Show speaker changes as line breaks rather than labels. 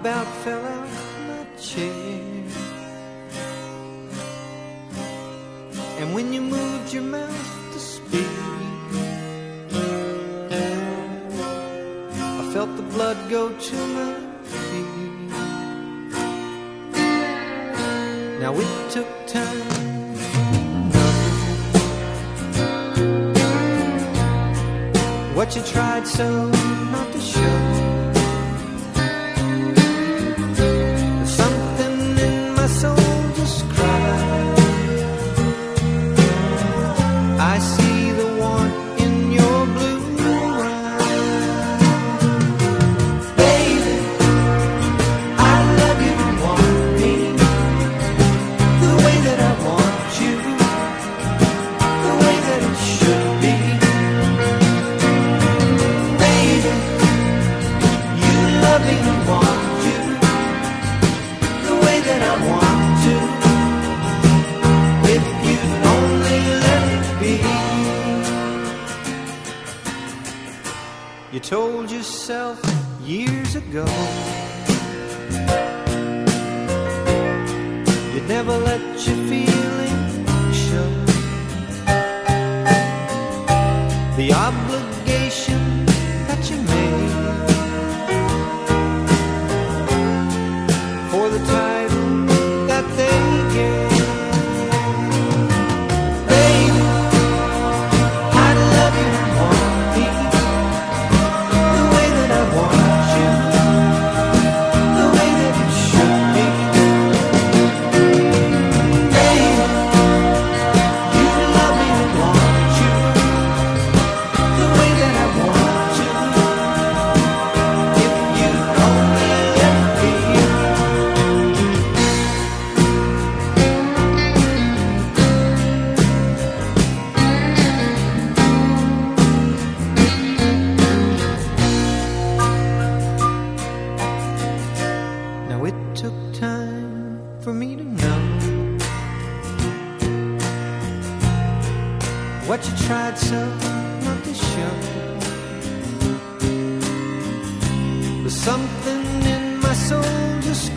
about fell out my chair. And when you moved your mouth to speak, I felt the blood go to my feet. Now it took time. What you tried so not to show. You told yourself years ago. You'd never let your feelings show. The obligation took time for me to know what you tried so not to show. There's something in my soul just